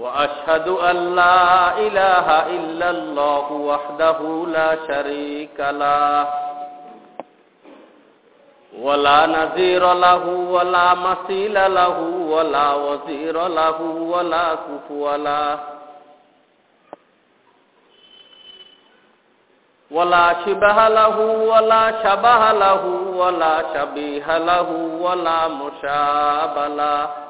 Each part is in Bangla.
وأشهد أن لا إله إلا الله وحده لا شريك له ولا نذير له ولا مثيل له ولا وزير له ولا كفو له ولا شبه له ولا شبه له ولا شبيه له ولا مشاب له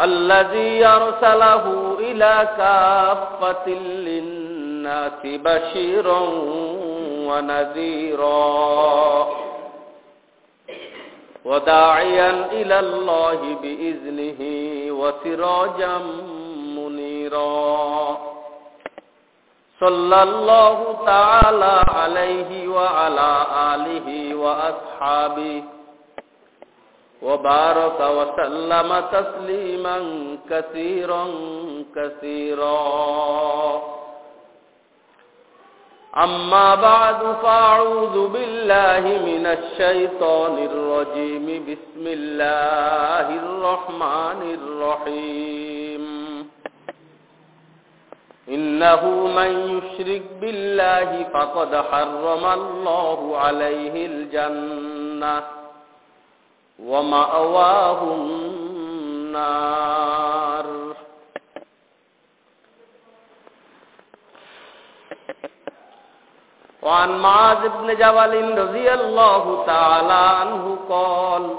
الذي يرسله إلى كافة للناس بشيرا ونذيرا وداعيا إلى الله بإذنه وسراجا منيرا صلى الله تعالى عليه وعلى آله وأصحابه وبارك وسلم تسليما كثيرا كثيرا. أما بعد فأعوذ بالله من الشيطان الرجيم. بسم الله الرحمن الرحيم. إنه من يشرك بالله فقد حرم الله عليه الجنة. ومأواه النار. وعن معاذ بن جبل رضي الله تعالى عنه قال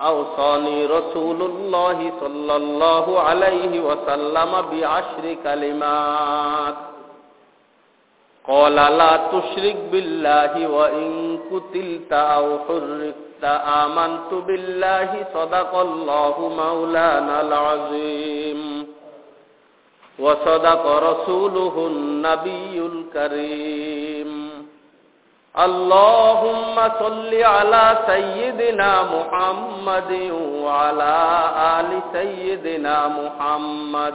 أوصاني رسول الله صلى الله عليه وسلم بعشر كلمات. قال لا تشرك بالله وإن قتلت أو حرقت آمنت بالله صدق الله مولانا العظيم. وصدق رسوله النبي الكريم. اللهم صل على سيدنا محمد وعلى آل سيدنا محمد.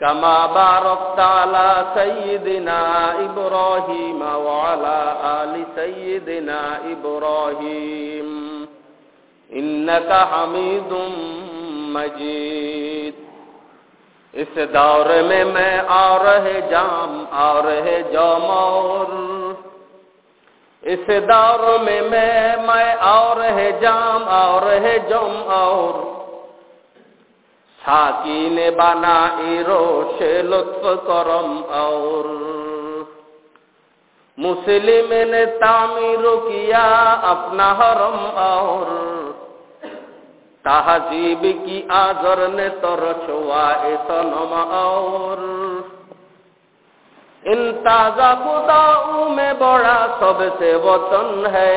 كما باركت على سيدنا إبراهيم وعلى آل سيدنا إبراهيم. إنك حميد مجيد. اس دور میں میں آ رہے جام، آ رہے جامور اس دور میں میں میں آ رہے جام، آ رہے جم اور साकी ने बना इरो से लुत्फ करम और मुस्लिम ने तामीर किया अपना हरम और तहजीब की आजर ने तो रचवाए सनम और इन ताजा खुदाऊ में बड़ा सबसे वतन है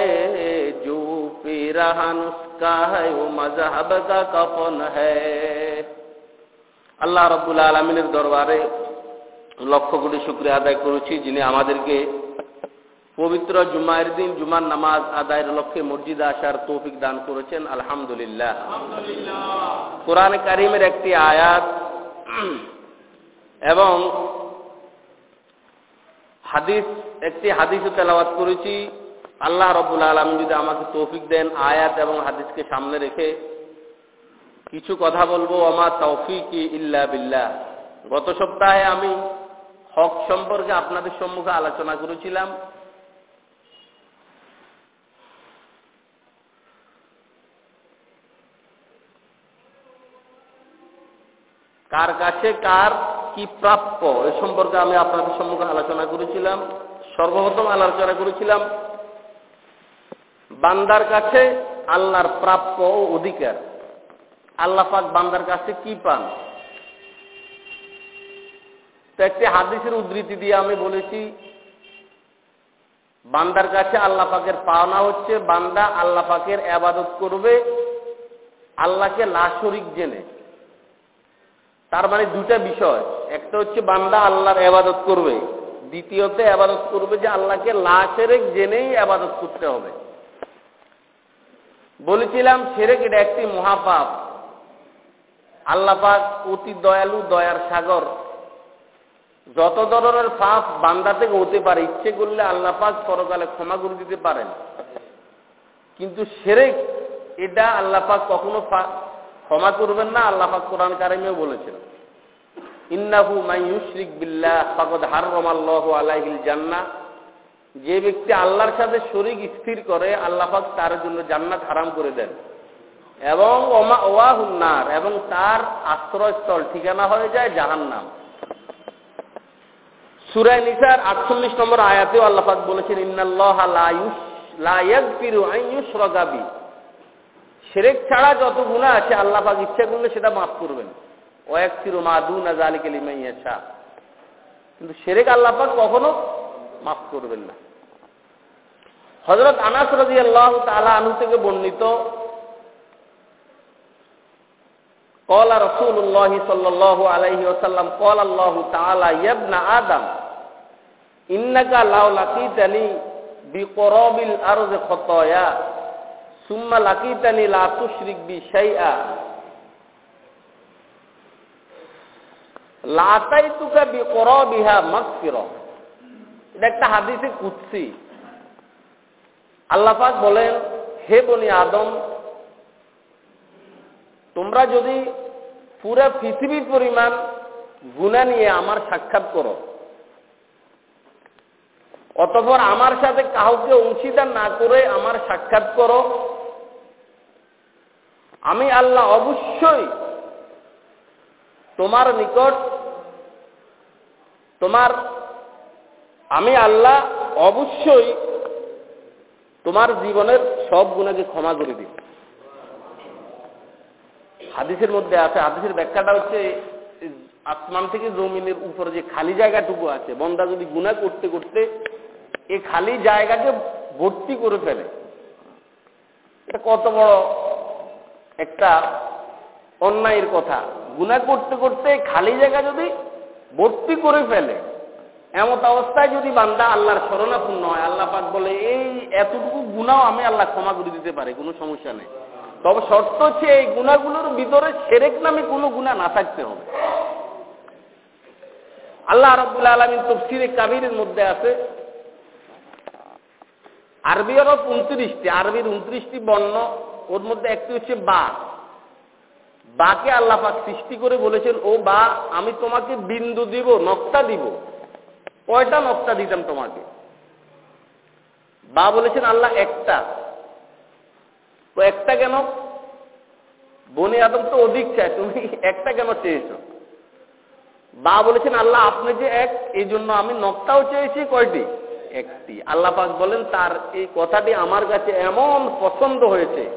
जो पीरहन उसका है वो मजहब का कफन है আল্লাহ রব্বুল আলমিনের দরবারে লক্ষ কোটি শুক্রিয়া আদায় করেছি যিনি আমাদেরকে পবিত্র জুমায়ের দিন জুমার নামাজ আদায়ের লক্ষ্যে মসজিদে আসার তৌফিক দান করেছেন। আলহামদুলিল্লাহ। কোরআন কারিমের একটি আয়াত এবং হাদিস একটি হাদিসও তেলাওয়াত করেছি। আল্লাহ রবুল আলম যদি আমাকে তৌফিক দেন আয়াত এবং হাদিসকে সামনে রেখে কিছু কথা বলব আমার তৌফিক ইল্লা বিল্লাহ। গত সপ্তাহে আমি হক সম্পর্কে আপনাদের সম্মুখে আলোচনা করেছিলাম। কার কাছে কার কি প্রাপ্য, এ সম্পর্কে আমি আপনাদের সম্মুখে আলোচনা করেছিলাম। সর্বপ্রথম আলোচনা করেছিলাম, বান্দার কাছে আল্লাহর প্রাপ্য অধিকার। আল্লাহ পাক বান্দার কাছে কি পান? তো একটি হাদিসের উদ্ধৃতি দিয়ে আমি বলেছি, বান্দার কাছে আল্লাহ পাকের পাওনা হচ্ছে, বান্দা আল্লাহ পাকের আবাদত করবে, আল্লাহকে লাশরিক জেনে। তার মানে দুটা বিষয়। একটা হচ্ছে বান্দা আল্লাহর আবাদত করবে, দ্বিতীয়তে আবাদত করবে যে আল্লাহকে লাশেরেক জেনেই আবাদত করতে হবে। বলেছিলাম, সেরেক এটা একটি মহাপাপ। আল্লাপাক অতি দয়ালু, দয়ার সাগর। যত ধরনের পাপ বান্দা থেকে হতে পারে, ইচ্ছে করলে আল্লাহ পাক পরকালে ক্ষমা করে দিতে পারেন। কিন্তু সেরেক, এটা আল্লাহ পাক কখনো ক্ষমা করবেন না, আল্লাহ পাক কোরআন কারিমেও বলেছেন। ইন্নাহু মাইয়ুশরিক বিল্লাহ, ফাকদ হাররামাল্লাহু আলাইহিল জান্নাহ। যে ব্যক্তি আল্লাহর সাথে শরীক স্থির করে, আল্লাহ পাক তার জন্য জান্নাত হারাম করে দেন। এবং ওমা ওয়াহুন্নার এবং তার আশ্রয়স্থল ঠিকানা হয়ে যায় জাহান্নাম। সুরায় নিসার আটচল্লিশ নম্বর আয়াতেও আল্লাহাক বলেছেন, ইন্নাল্লাহ আইয়ুশরাকাবি সেরেক ছাড়া যত গুণা আছে আল্লাহাক ইচ্ছা করলে সেটা মাফ করবেন। ও এক ফিরু মা দু না জালিকে লিমাইয়াছা কিন্তু সেরেক আল্লাহাক কখনো মাফ করবেন না। হজরত আনাস রাজি আল্লাহ তালা আনু থেকে বর্ণিত قال رسول الله صلى الله عليه وسلم قال الله تعالى يا ابن آدم إنك لو لقيتني بقراب الأرض خطايا ثم لقيتني لا تشرك بي شيئا লাতাইতুকা বিকরাবিহা মাগফিরা এটা একটা হাদিসে কুৎসি আল্লাহ পাক বলেন হে বনি আদম তোমরা যদি পুরা পৃথিবীর পরিমাণ গুণা নিয়ে আমার সাক্ষাৎ করো। অতপর আমার সাথে কাউকে অংশীদার না করে আমার সাক্ষাৎ করো। আমি আল্লাহ অবশ্যই তোমার নিকট, তোমার, আমি আল্লাহ অবশ্যই তোমার জীবনের সব গুণাকে ক্ষমা করে দিব। হাদিসের মধ্যে আছে, হাদিসের ব্যাখ্যাটা হচ্ছে আসমান থেকে জমিনের উপরে যে খালি জায়গাটুকু আছে, বন্দা যদি গুণা করতে করতে এই খালি জায়গাকে ভর্তি করে ফেলে, এটা কত বড় একটা অন্যায়ের কথা। গুণা করতে করতে খালি জায়গা যদি ভর্তি করে ফেলে, এমত অবস্থায় যদি বান্দা আল্লাহর শরণাপূর্ণ হয়, আল্লাহ পাক বলে, এই এতটুকু গুণাও আমি আল্লাহ ক্ষমা করে দিতে পারে, কোনো সমস্যা নেই। তবে শর্ত হচ্ছে এই গুণাগুলোর ভিতরে সেরেক নামে কোনো গুণা না থাকতে হবে। আল্লাহ রব্বুল আলমিন তফসিরে কাবিরের মধ্যে আছে, আরবি আরব উনত্রিশটি, আরবির উনত্রিশটি বর্ণ, ওর মধ্যে একটি হচ্ছে বা। বাকে আল্লাহ পাক সৃষ্টি করে বলেছেন, ও বা, আমি তোমাকে বিন্দু দিব নকটা দিব। কয়টা নকটা দিতাম তোমাকে? বা বলেছেন, আল্লাহ একটা। তো একটা কেন? বনে আদম তো অধিক চায়, তুমি একটা কেন চেয়েছো? বা বলেছেন, আল্লাহ আপনি যে এক, এই জন্য আমি নকটাও চেয়েছি কয়টি? একটি। আল্লাহ পাক বলেন, তার এই কথাটি আমার কাছে এমন পছন্দ হয়েছে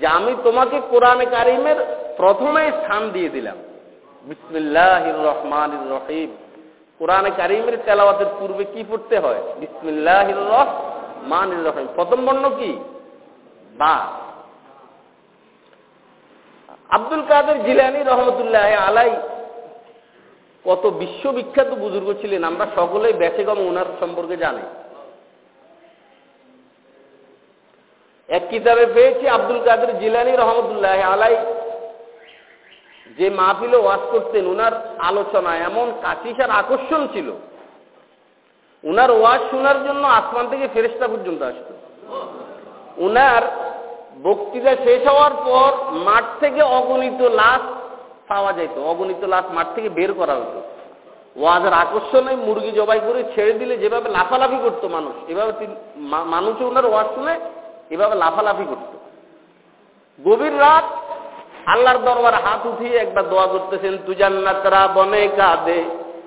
যে আমি তোমাকে কোরআনে কারিমের প্রথমে স্থান দিয়ে দিলাম। বিসমিল্লাহ রহমান রহিম। কোরআনে কারিমের তেলাওয়াতের পূর্বে কি পড়তে হয়? বিসমিল্লাহ রহমান রহিম। প্রথম বর্ণ কি? বা আব্দুল কাদের জিলানি রহমতুল্লাহ আলাই কত বিশ্ববিখ্যাত বুজুর্গ ছিলেন, আমরা সকলেই বেচেগম ওনার সম্পর্কে জানি। এক কিতাবে পেয়েছি আব্দুল কাদের জিলানি রহমতুল্লাহ আলাই যে মাহফিলে ওয়াজ করতেন, ওনার আলোচনা এমন কাশিসার আকর্ষণ ছিল। উনার ওয়াজ শোনার জন্য আসমান থেকে ফেরেস্তা পর্যন্ত আসত। উনার বক্তৃতা শেষ হওয়ার পর মাঠ থেকে অগণিত লাশ পাওয়া যেত। অগণিত লাশ মাঠ থেকে বের করা হতো। ওয়াজের আকর্ষণে মুরগি জবাই করে ছেড়ে দিলে যেভাবে লাফালাফি করতো মানুষ, এভাবে মানুষ ওনার ওয়াজ শুনে এভাবে লাফালাফি করত। গভীর রাত আল্লাহর দরবার হাত উঠিয়ে একবার দোয়া করতেছেন তুজান্নাতরা বনে কাদে,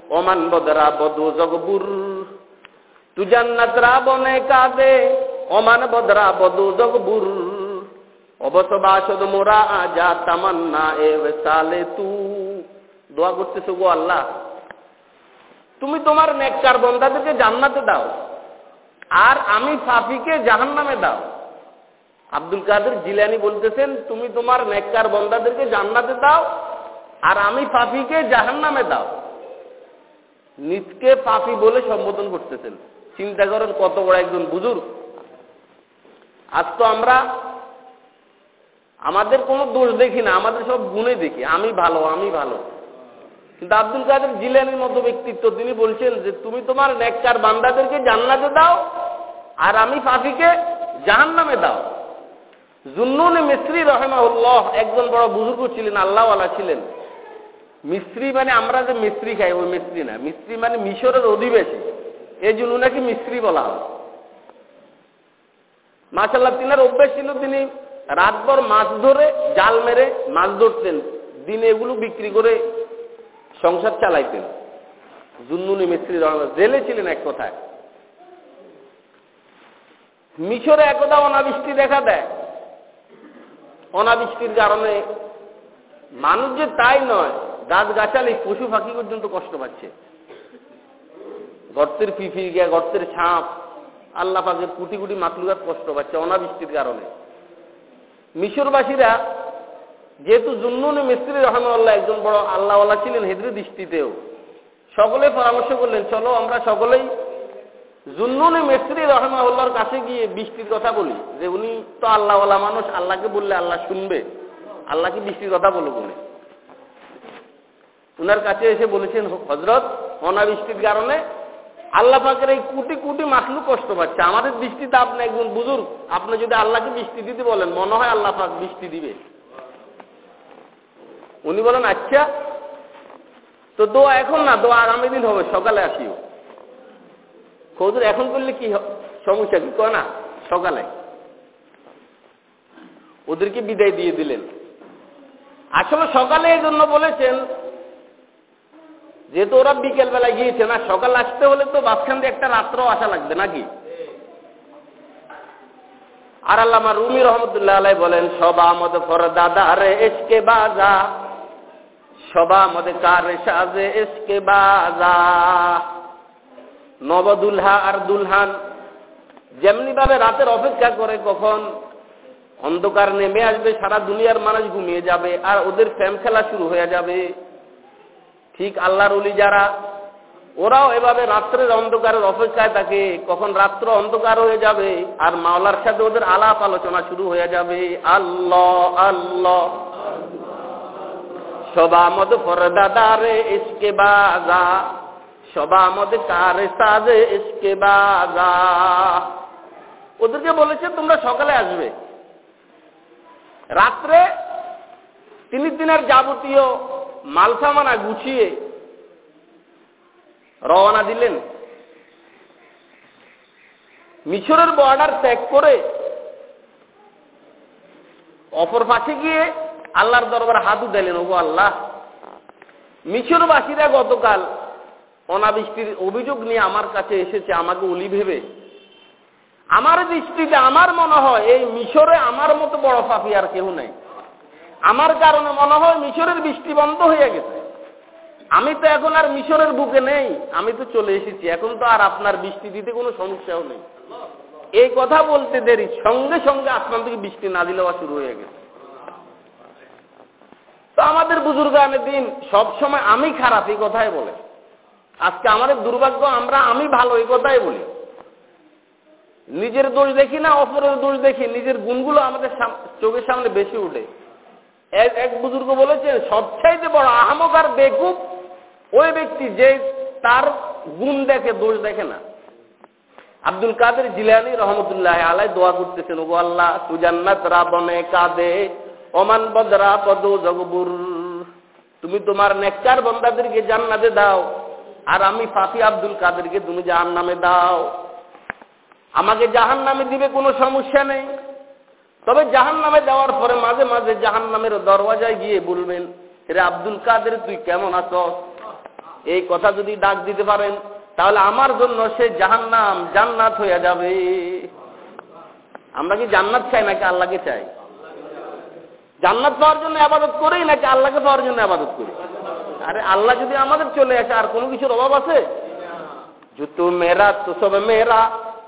ওমান বদরা বদু জগবুর। তুজান্নাতরা বনে কাদে, ওমান বদরা বদু জগবুর। অবসবাসদ মোরা আজা তামান্না এ সালে তু। দোয়া করতেছো গো আল্লাহ। তুমি তোমার নেককার বন্ধাদেরকে জান্নাতে দাও। আর আমি ফাফিকে জাহান নামে দাও। আব্দুল কাদের জিলানি বলতেছেন, তুমি তোমার নেককার বন্দাদেরকে জান্নাতে দাও, আর আমি ফাফিকে জাহান নামে দাও। নিজকে পাপি বলে সম্বোধন করতেছেন। চিন্তা করেন কত বড় একজন বুজুর্গ। আজ তো আমরা আমাদের কোনো দোষ দেখি না, আমাদের সব গুণে দেখি, আমি ভালো আমি ভালো। কিন্তু আব্দুল কাদের জিলানির মতো ব্যক্তিত্ব, তিনি বলছেন যে, তুমি তোমার নেককার বান্দাদেরকে জান্নাতে দাও, আর আমি ফাফিকে জাহান নামে দাও। জুন্নুন মিস্ত্রি রহেমাউল্লাহ একজন বড় বুজুর্গ ছিলেন, আল্লাহওয়ালা ছিলেন। মিস্ত্রি মানে আমরা যে মিস্ত্রি খাই, ওই মিস্ত্রি না মিস্ত্রি মানে মিশরের অধিবেশী এই জন্য নাকি মিস্ত্রি বলা হয়। মাসাল্লাহ তিনার অভ্যেস ছিল তিনি রাতভর মাছ ধরে, জাল মেরে মাছ ধরতেন। দিনে এগুলো বিক্রি করে সংসার চালাইতেন। জুন্নুনি মিস্ত্রি জেলে ছিলেন এক কথায়। মিশরে একদা অনাবৃষ্টি দেখা দেয়। অনাবৃষ্টির কারণে মানুষ যে তাই নয় গাছ গাছালি পশু পাখি পর্যন্ত কষ্ট পাচ্ছে। গর্তের গিয়া গর্তের ছাপ আল্লাহ পাকের কুটি কুটি মাতলুগাত কষ্ট পাচ্ছে অনাবৃষ্টির কারণে। মিশরবাসীরা যেহেতু জুন্নুন মিস্ত্রি রহমাল্লাহ একজন বড় আল্লাহওয়ালা ছিলেন হেদ্রি দৃষ্টিতেও সকলে পরামর্শ করলেন, চলো আমরা সকলেই জুন্নুন মিস্ত্রি রহমাউল্লাহর কাছে গিয়ে বৃষ্টির কথা বলি, যে উনি তো আল্লাহওয়ালা মানুষ, আল্লাহকে বললে আল্লাহ শুনবে, আল্লাহকে বৃষ্টির কথা বলো বলে উনার কাছে এসে বলেছেন হজরত অনাবৃষ্টির কারণে আল্লাহ পাকের এই কোটি কোটি মাখলু কষ্ট পাচ্ছে। আমাদের বৃষ্টিতে আপনি একজন বুজুর্গ। আপনি যদি আল্লাহকে বৃষ্টি দিতে বলেন, মনে হয় আল্লাহ পাক বৃষ্টি দিবে। উনি বলেন আচ্ছা তো দোয়া এখন না, দোয়া আগামী দিন হবে, সকালে আসিও। খোঁজুর এখন করলে কি সমস্যা কি? কয় না, সকালে। ওদেরকে বিদায় দিয়ে দিলেন। আসলে সকালে এই জন্য বলেছেন যেহেতু ওরা বিকেল বেলায় গিয়েছে না, সকাল আসতে হলে তো বাসখান দিয়ে একটা রাত্র আসা লাগবে নাকি? আর আল্লামা রুমি রহমতুল্লাহ আলাই বলেন, সবা মদ ফর দাদা এসকে বাজা। সবা মদে কার সাজে এসকে বাজা। নবদুলহা আর দুলহান যেমনি ভাবে রাতের অপেক্ষা করে কখন অন্ধকার নেমে আসবে, সারা দুনিয়ার মানুষ ঘুমিয়ে যাবে আর ওদের ফ্যাম খেলা শুরু হয়ে যাবে। ঠিক আল্লাহর উলি যারা, ওরাও এভাবে রাত্রের অন্ধকারের অপেক্ষায় থাকে, কখন রাত্র অন্ধকার হয়ে যাবে, আর মাওলার সাথে ওদের আলাপ আলোচনা শুরু হয়ে যাবে। আল্লাহ আল্লাহ। সবা মদ ফরদাদারে ইসকে বাজা, সবা মদ কারে সাজে ইসকে বাজা। ওদেরকে বলেছে, তোমরা সকালে আসবে। রাত্রে তিনি দিনের যাবতীয় মালসামানা গুছিয়ে রওনা দিলেন। মিশরের বর্ডার ত্যাগ করে অপর পাশে গিয়ে আল্লাহর দরবার হাত উঠাইলেন, ওগো আল্লাহ, মিশরবাসীরা গতকাল অনাবৃষ্টির অভিযোগ নিয়ে আমার কাছে এসেছে, আমাকে উলি ভেবে। আমার দৃষ্টিতে আমার মনে হয়, এই মিশরে আমার মতো বড় পাপি আর কেউ নেই। আমার কারণে মনে হয় মিশরের বৃষ্টি বন্ধ হয়ে গেছে। আমি তো এখন আর মিশরের বুকে নেই, আমি তো চলে এসেছি, এখন তো আর আপনার বৃষ্টি দিতে কোনো সমস্যাও নেই। এই কথা বলতে দেরি, সঙ্গে সঙ্গে আসমান থেকে বৃষ্টি না দিলে শুরু হয়ে গেছে। তো আমাদের বুজুর্গানের দিন সবসময় আমি খারাপ এই কথাই বলে। আজকে আমাদের দুর্ভাগ্য, আমরা আমি ভালো এই কথাই বলি। নিজের দোষ দেখি না, অপরের দোষ দেখি, নিজের গুণগুলো আমাদের চোখের সামনে বেশি উঠে। এক এক বুজুর্গ বলেছেন, সবচাইতে বড় আহমক আর বেকুব ওই ব্যক্তি যে তার গুণ দেখে, দোষ দেখে না। আব্দুল কাদের জিলানি রহমতুল্লাহ আলাই দোয়া করতেছেন ও আল্লাহ, তু জান্নাত রাবনে কাদে, ওমান বদরা পদ জগবুর। তুমি তোমার নেককার বন্দাদেরকে জান্নাতে দাও, আর আমি ফাফি আব্দুল কাদেরকে তুমি জাহান নামে দাও। আমাকে জাহান নামে দিবে কোনো সমস্যা নেই। তবে জাহান নামে দেওয়ার পরে মাঝে মাঝে জাহান নামের দরওয়াজায় গিয়ে বলবেন, রে আব্দুল কাদের, তুই কেমন আছো এই কথা যদি ডাক দিতে পারেন, তাহলে আমার জন্য সে জাহান্নাম জান্নাত হয়ে যাবে। আমরা কি জান্নাত চাই নাকি আল্লাহকে চাই? জান্নাত পাওয়ার জন্য আবাদত করি নাকি আল্লাহকে পাওয়ার জন্য আবাদত করি? আরে আল্লাহ যদি আমাদের চলে আসে, আর কোনো কিছুর অভাব আছে? জুতু মেরা তো সব মেরা,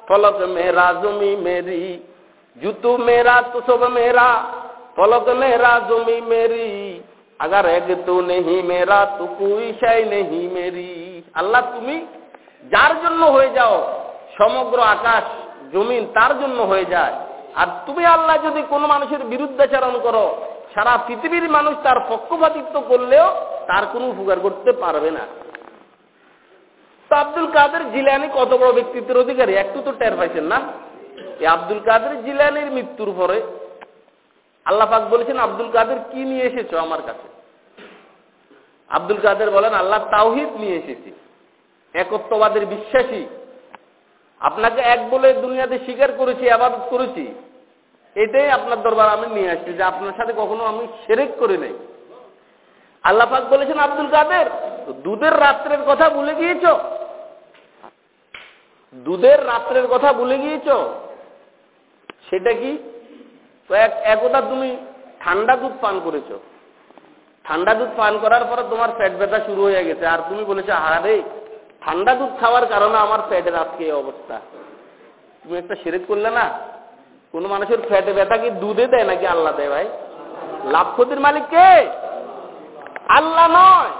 ফলক মেরা, জমি মেরি জুতু মেরা তো সব মেরা ফলক মেরা জমি মেরি আগার এক তো নেহি মেরা তো কুই শাই নেহি মেরি আল্লাহ তুমি যার জন্য হয়ে যাও সমগ্র আকাশ জমিন তার জন্য হয়ে যায় আর তুমি আল্লাহ যদি কোনো মানুষের বিরুদ্ধাচারণ করো, সারা পৃথিবীর মানুষ তার পক্ষপাতিত্ব করলেও তার কোনো উপকার করতে পারবে না। তো আব্দুল কাদের জিলানি কত বড় ব্যক্তিত্বের অধিকারী? একটু তো টের পাইছেন না? এই আব্দুল কাদের জিলানির মৃত্যুর পরে আল্লাহ পাক বলেছেন, আব্দুল কাদের কি নিয়ে এসেছ আমার কাছে? আব্দুল কাদের বলেন, আল্লাহ তাওহিদ নিয়ে এসেছি। একত্ববাদের বিশ্বাসী। আপনাকে এক বলে দুনিয়াতে স্বীকার করেছি, আবাদত করেছি। এটাই আপনার দরবার আমি নিয়ে আসছি, যে আপনার সাথে কখনো আমি সেরেক করি নাই। আল্লাহ পাক বলেছেন, আব্দুল কাদের দুধের রাত্রের কথা ভুলে গিয়েছ? দুধের রাত্রের কথা ভুলে গিয়েছ? সেটা কি? একদা তুমি ঠান্ডা দুধ পান করেছ। ঠান্ডা দুধ পান করার পরে তোমার পেট ব্যথা শুরু হয়ে গেছে। আর তুমি বলেছ আরে ঠান্ডা দুধ খাওয়ার কারণে আমার পেটের আজকে অবস্থা? তুমি একটা সেরেক করলে না? কোন মানুষের ফ্যাটে ব্যথা কি দুধে দেয় নাকি আল্লাহ দেয় ভাই? লাভ ক্ষতির মালিক কে? আল্লাহ নয়,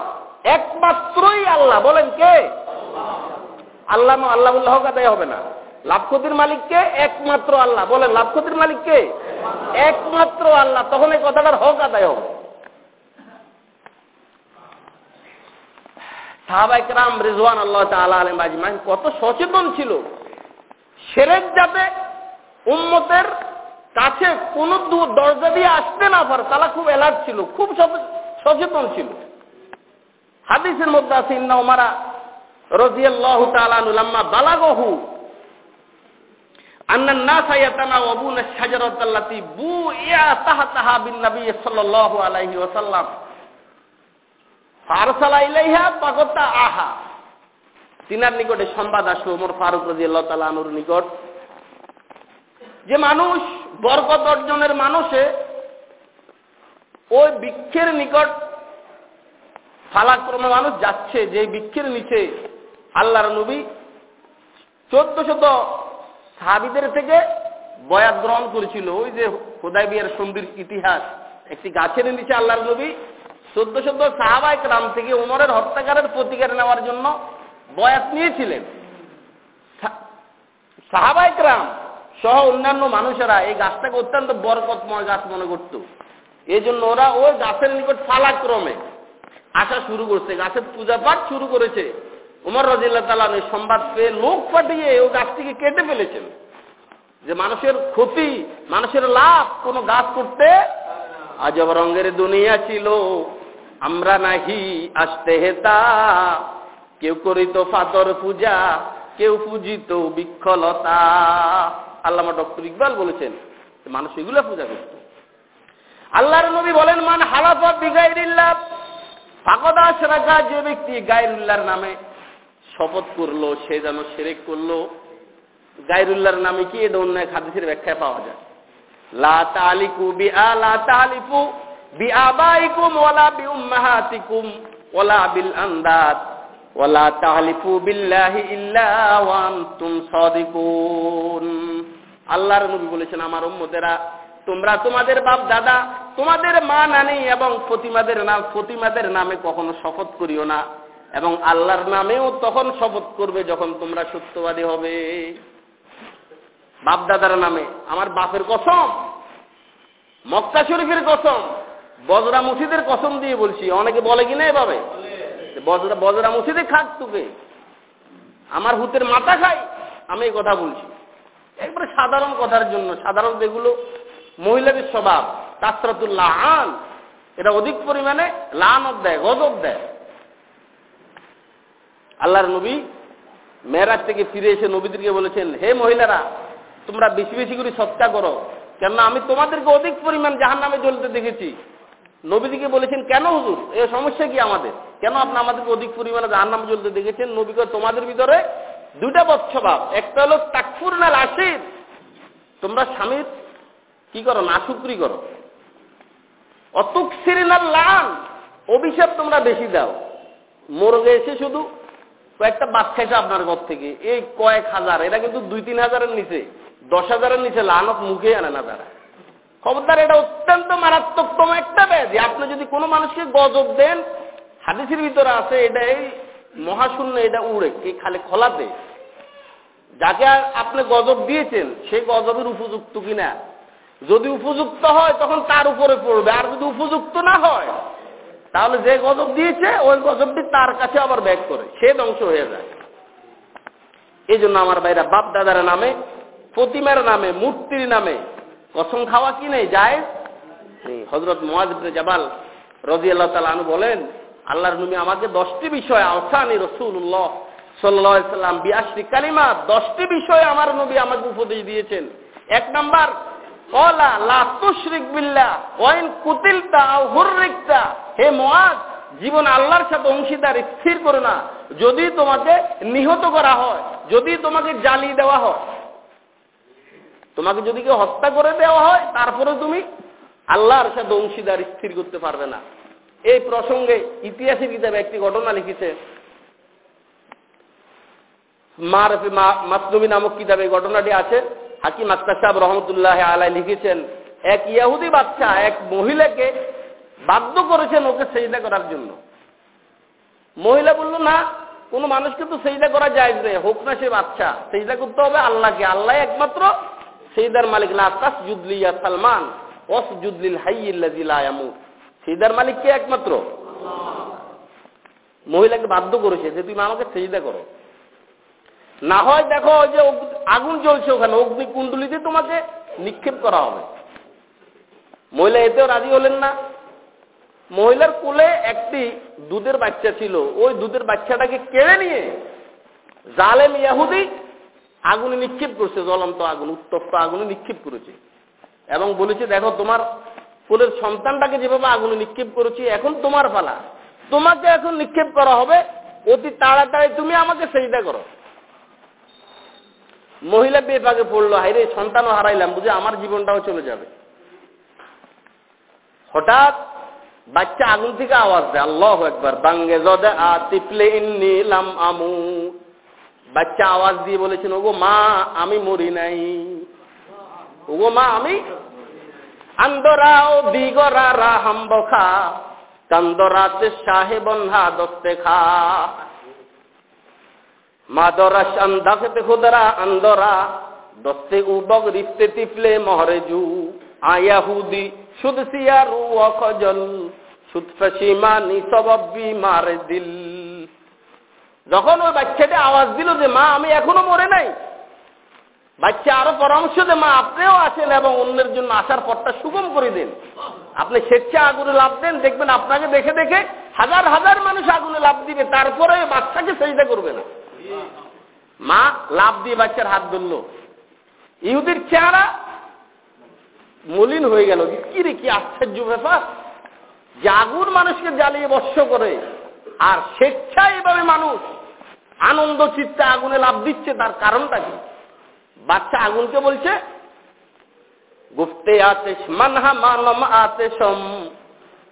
একমাত্রই আল্লাহ। বলেন কে? আল্লাহ নয় আল্লাহ বললে আদায় হবে না। লাভ ক্ষতির মালিক কে? একমাত্র আল্লাহ। বলেন, লাভ ক্ষতির মালিক কে? একমাত্র আল্লাহ। তখন এই কথাটার হক, আদায় হবে। সাহাবাইকরাম রেজওয়ান আল্লাহ তালা আলম আজমাইন কত সচেতন ছিল। সেরেক যাতে উম্মতের কাছে কোন দরজা দিয়ে আসতে না পারে, তারা খুব অ্যালার্ট ছিল, খুব সচেতন ছিল। হাদিসের মধ্যে আছে, ইন্না ওমারা রাদিয়াল্লাহু তাআলা লাম্মা বালাগহু আন্না الناس يتناوبون الشجرة التي بوئع تحتها بالنبي صلى الله عليه وسلم ফারসালা ইলাইহা পাগতা আহা তিনার নিকটে সংবাদ আসলো ওমর ফারুক রাদিয়াল্লাহু তাআলা আনুর নিকট যে মানুষ বরকত অর্জনের মানুষে ওই বৃক্ষের নিকট ফালাক্রমে মানুষ যাচ্ছে যে বৃক্ষের নিচে আল্লাহর নবী চোদ্দ শত সাহাবিদের থেকে বয়াত গ্রহণ করেছিল। ওই যে খোদাই বিয়ার সন্ধির ইতিহাস, একটি গাছের নিচে আল্লাহর নবী চোদ্দ শত সাহাবাই রাম থেকে উমরের হত্যাকারের প্রতিকার নেওয়ার জন্য বয়াত নিয়েছিলেন। সাহাবাই রাম সহ অন্যান্য মানুষেরা এই গাছটাকে অত্যন্ত বরকতময় গাছ মনে করত। এই জন্য ওরা ওই গাছের নিকট ফালাক্রমে আসা শুরু করছে, গাছের পূজা পাঠ শুরু করেছে। উমর রাজিল্লা তালা সংবাদ পেয়ে লোক পাঠিয়ে ও গাছটিকে কেটে ফেলেছেন যে মানুষের ক্ষতি, মানুষের লাভ কোনো গাছ করতে আজব রঙের দুনিয়া ছিল। আমরা নাহি আসতে হেতা, কেউ করিত ফাতর পূজা, কেউ পূজিত বিক্ষলতা আল্লামা ডক্টর ইকবাল বলেছেন মানুষ এগুলো পূজা করত। আল্লাহর নবী বলেন, মান হালাফা বিগাইরিল্লাহ ফাকদাস রাখা যে ব্যক্তি গায়রুল্লাহর নামে শপথ করল, সে যেন সেরেক করল। গায়রুল্লাহর নামে কি এটা অন্য এক হাদিসের ব্যাখ্যায় পাওয়া যায়? লা তালিকু বি আলা তালিফু বি আবাইকুম ওয়ালা বি উম্মাহাতিকুম ওয়ালা বিল আন্দাত ওয়ালা তাহলিফু বিল্লাহি ইল্লা ওয়া আনতুম সাদিকুন। আল্লাহর নবী বলেছেন, আমার উম্মতেরা, তোমরা তোমাদের বাপ দাদা, তোমাদের মা নানি এবং প্রতিমাদের নাম প্রতিমাদের নামে কখনো শপথ করিও না। এবং আল্লাহর নামেও তখন শপথ করবে যখন তোমরা সত্যবাদী হবে। বাপ দাদার নামে, আমার বাপের কসম, মক্কা শরীফের কসম, বজরা মুসিদের কসম দিয়ে বলছি, অনেকে বলে কিনা এভাবে? বজরা বজরা মুসিদে খাক তোকে আমার হুতের মাথা খাই আমি এই কথা বলছি। একবারে সাধারণ কথার জন্য, সাধারণ যেগুলো মহিলাদের স্বভাব কাসরাতুল্লাহ আন এটা অধিক পরিমাণে লানত দেয়, গজব দেয়। আল্লাহর নবী মেয়েরাজ থেকে ফিরে এসে নবীদেরকে বলেছেন, হে মহিলারা, তোমরা বেশি বেশি করে সৎকা করো। কেননা আমি তোমাদেরকে অধিক পরিমাণ জাহান নামে জ্বলতে দেখেছি। নবীদিকে বলেছেন, কেন হুজুর? এ সমস্যা কি আমাদের? কেন আপনি আমাদেরকে অধিক পরিমাণে জাহান নামে জ্বলতে দেখেছেন? নবীকে তোমাদের ভিতরে দুইটা বৎসভাব একটা হলো তাকফুর না লাশির। তোমরা স্বামীর কি করো? না নাশুক্রি করো। অতুক সিরিনাল লান। অভিশাপ তোমরা বেশি দাও। মোরগে এসে শুধু কয়েকটা বাচ্চা এসে আপনার ঘর থেকে। এই কয়েক হাজার, এটা কিন্তু দুই তিন হাজারের নিচে। দশ হাজারের নিচে লানত মুখে আনে না তারা। খবরদার, এটা অত্যন্ত মারাত্মকতম একটা ব্যাধি। আপনি যদি কোনো মানুষকে গজব দেন, হাদিসের ভিতরে আছে, এটা এই মহাশূন্য, এটা উড়ে কি খালি খোলাতে। যাকে আপনি গজব দিয়েছেন সেই গজবের উপযুক্ত কিনা? যদি উপযুক্ত হয়, তখন তার উপরে পড়বে। আর যদি উপযুক্ত না হয় তাহলে যে গজব দিয়েছে, ওই গজবটি তার কাছে আবার ব্যাক করে। সে ধ্বংস হয়ে যায়। এই জন্য আমার ভাইরা বাপ দাদার নামে, প্রতিমার নামে, মূর্তির নামে, কসম খাওয়া কি নেই যায় হজরত মোয়াজ জাবাল রাজি আল্লাহ তালু বলেন, আল্লাহর নবী আমাকে দশটি বিষয় আওসানি রসুল্লাহ সাল্লাম বিয়াশি কালিমা দশটি বিষয় আমার নবী আমাকে উপদেশ দিয়েছেন। এক নাম্বার, কলা লা তুশরিক বিল্লাহ ওয়াইন কুতিলতা হুররিকতা। হে মুআজ জীবন আল্লাহর সাথে অংশীদার স্থির করো না। যদি তোমাকে নিহত করা হয়, যদি তোমাকে জ্বালিয়ে দেওয়া হয়, তোমাকে যদি কেউ হত্যা করে দেওয়া হয়, তারপরে তুমি আল্লাহর সাথে অংশীদার স্থির করতে পারবে না। এই প্রসঙ্গে ইতিহাসের কিতাবে একটি ঘটনা লিখেছে। মারফি মাসনুমি নামক কিতাবে ঘটনাটি আছে। হাকিম আক্তার সাহেব রহমতুল্লাহ আলাই লিখেছেন, এক ইয়াহুদি বাচ্চা, এক মহিলাকে বাধ্য করেছেন ওকে সেইদা করার জন্য। মহিলা বলল, না, কোনো মানুষকে তো সেইদা করা যায় যে হোক না সে বাচ্চা। সেইদা করতে হবে আল্লাহকে। আল্লাহ একমাত্র সেইদার মালিক। না তাস জুদলিয়া সালমান ওস জুদলিল হাইয়ামু সেইদার মালিক কে একমাত্র? মহিলাকে বাধ্য করেছে যে, তুমি আমাকে সেইদা করো। না হয় দেখো যে আগুন জ্বলছে ওখানে অগ্নি কুণ্ডলিতে তোমাকে নিক্ষেপ করা হবে। মহিলা এতেও রাজি হলেন না। মহিলার কোলে একটি দুধের বাচ্চা ছিল। ওই দুধের বাচ্চাটাকে কেড়ে নিয়ে জালেম ইয়াহুদি আগুনে নিক্ষেপ করছে, জ্বলন্ত আগুন, উত্তপ্ত আগুনে নিক্ষেপ করেছে। এবং বলেছে, দেখো, তোমার কোলের সন্তানটাকে যেভাবে আগুনে নিক্ষেপ করেছি, এখন তোমার পালা। তোমাকে এখন নিক্ষেপ করা হবে। অতি তাড়াতাড়ি তুমি আমাকে সেইটা করো। মহিলা বেপাকে পড়ল হাইরে সন্তানও হারাইলাম, বুঝে আমার জীবনটাও চলে যাবে। হঠাৎ বাচ্চা আগুন থেকে আওয়াজ দেয়, আল্লাহ একবার বাঙ্গে জদে আ তিপলে নিলাম আমু। বাচ্চা আওয়াজ দিয়ে বলেছেন, ওগো মা, আমি মরি নাই। ওগো মা, আমি আন্দরাও দিগরা রাহাম বখা কান্দরাতে সাহে বন্ধা দস্তে খা। মাদরা সন্দাকতে খুদরা আন্দরা, দস্তে উবক রিফতে তিপলে মহরে জু। আয়াহুদি সুদ সিয়ারু অখজল সুদ ফসিমা নিসবি মারে দিল। যখন ওই বাচ্চাটা আওয়াজ দিল যে, মা, আমি এখনও মরে নাই। বাচ্চা আরও পরামর্শ দে মা, আপনিও আছেন এবং অন্যের জন্য আসার পথটা সুগম করে দেন। আপনি স্বেচ্ছা আগুনে লাভ দেন, দেখবেন আপনাকে দেখে দেখে হাজার হাজার মানুষ আগুনে লাভ দিবে তারপরে বাচ্চাকে সেইটা করবে না। মা, লাভ দিয়ে বাচ্চার হাত ধরল। ইহুদির চেহারা মলিন হয়ে গেল। কি রে কি আশ্চর্য ব্যাপার? আগুন মানুষকে জ্বালিয়ে বর্ষ করে, আর স্বেচ্ছায় এভাবে মানুষ আনন্দ চিত্তে আগুনে লাভ দিচ্ছে, তার কারণটা কি? বাচ্চা আগুনকে বলছে, গুপ্তে আছে মানহা মানম আতে সম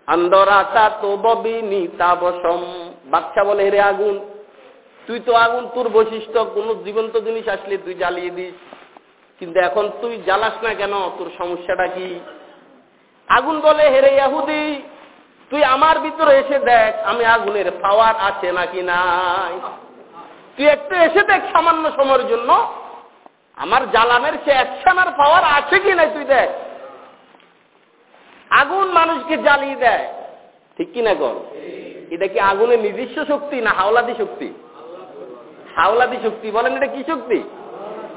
আন্দরাতা তো ববি নিতা বসম বাচ্চা বলে রে আগুন, তুই তো আগুন তোর বৈশিষ্ট্য, কোন জীবন্ত জিনিস আসলে তুই জ্বালিয়ে দিস। কিন্তু এখন তুই জ্বালাস না কেন? তোর সমস্যাটা কি? আগুন বলে হেরে ইয়াহুদি, তুই আমার ভিতরে এসে দেখ, আমি আগুনের পাওয়ার আছে নাকি নাই? তুই একটু এসে দেখ সামান্য সময়ের জন্য। আমার জ্বালানের সে একশানার পাওয়ার আছে কি নাই তুই দেখ। আগুন মানুষকে জ্বালিয়ে দেয়। ঠিক কিনা কর এটা কি আগুনের নিজস্ব শক্তি না হাওলাদি শক্তি? হাওলাদি শক্তি, বলেন এটা কি শক্তি?